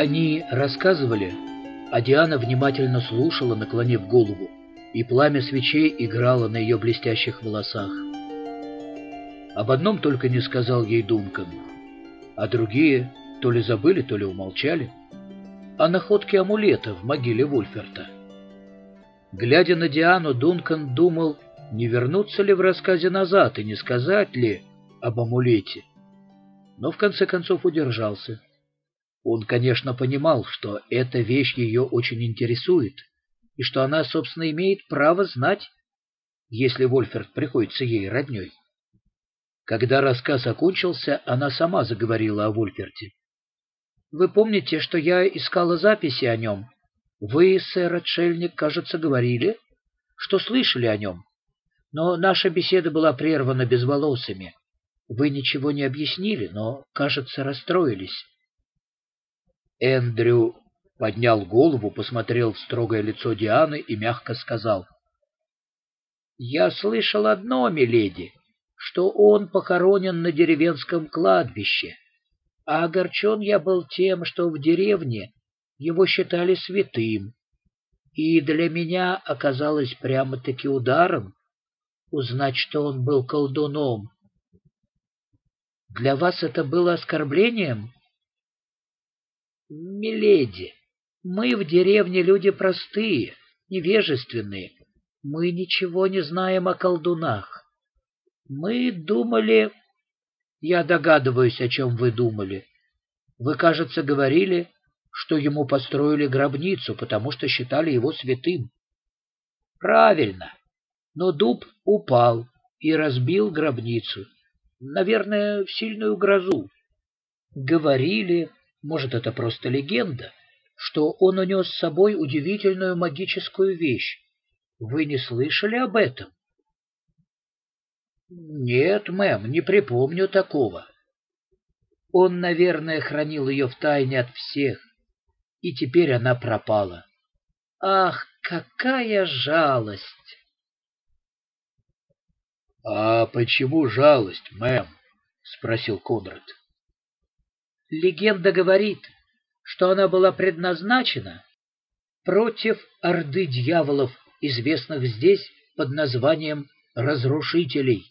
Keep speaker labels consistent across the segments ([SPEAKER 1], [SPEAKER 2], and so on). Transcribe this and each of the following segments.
[SPEAKER 1] Они рассказывали, а Диана внимательно слушала, наклонив голову, и пламя свечей играло на ее блестящих волосах. Об одном только не сказал ей Дункан, а другие то ли забыли, то ли умолчали, о находке амулета в могиле Вульферта. Глядя на Диану, Дункан думал, не вернуться ли в рассказе назад и не сказать ли об амулете. Но в конце концов удержался. Он, конечно, понимал, что эта вещь ее очень интересует, и что она, собственно, имеет право знать, если Вольферт приходится ей родней. Когда рассказ окончился, она сама заговорила о Вольферте. «Вы помните, что я искала записи о нем? Вы, сэр Отшельник, кажется, говорили, что слышали о нем. Но наша беседа была прервана безволосыми. Вы ничего не объяснили, но, кажется, расстроились. Эндрю поднял голову, посмотрел в строгое лицо Дианы и мягко сказал. «Я слышал одно, миледи, что он похоронен на деревенском кладбище, а огорчен я был тем, что в деревне его считали святым, и для меня оказалось прямо-таки ударом узнать, что он был колдуном. Для вас это было оскорблением?» «Миледи, мы в деревне люди простые, невежественные. Мы ничего не знаем о колдунах. Мы думали...» «Я догадываюсь, о чем вы думали. Вы, кажется, говорили, что ему построили гробницу, потому что считали его святым». «Правильно. Но дуб упал и разбил гробницу. Наверное, в сильную грозу. Говорили, может, это просто легенда, что он унес с собой удивительную магическую вещь. Вы не слышали об этом? Нет, мэм, не припомню такого. Он, наверное, хранил ее в тайне от всех, и теперь она пропала. Ах, какая жалость! — А почему жалость, мэм? — спросил Конрад. Легенда говорит, что она была предназначена против орды дьяволов, известных здесь под названием разрушителей.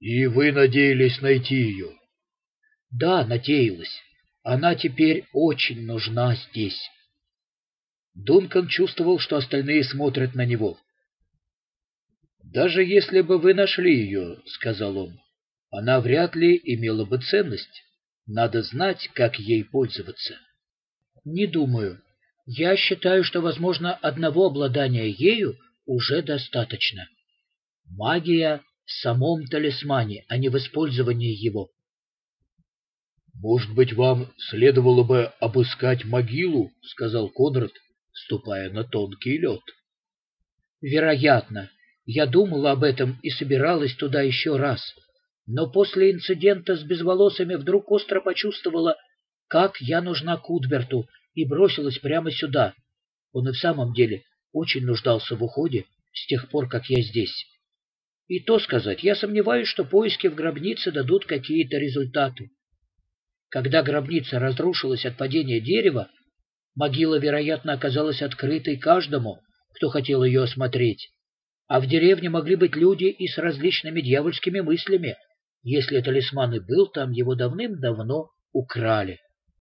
[SPEAKER 1] И вы надеялись найти ее? Да, надеялась. Она теперь очень нужна здесь. Дункан чувствовал, что остальные смотрят на него. «Даже если бы вы нашли ее, — сказал он, она вряд ли имела бы ценность. Надо знать, как ей пользоваться. Не думаю. Я считаю, что, возможно, одного обладания ею уже достаточно. Магия в самом талисмане, а не в использовании его. «Может быть, вам следовало бы обыскать могилу?» — сказал Конрад, ступая на тонкий лед. «Вероятно. Я думала об этом и собиралась туда еще раз но после инцидента с безволосыми вдруг остро почувствовала, как я нужна Кутберту, и бросилась прямо сюда. Он и в самом деле очень нуждался в уходе с тех пор, как я здесь. И то сказать, я сомневаюсь, что поиски в гробнице дадут какие-то результаты. Когда гробница разрушилась от падения дерева, могила, вероятно, оказалась открытой каждому, кто хотел ее осмотреть. А в деревне могли быть люди и с различными дьявольскими мыслями, если талисман и был там, его давным-давно украли.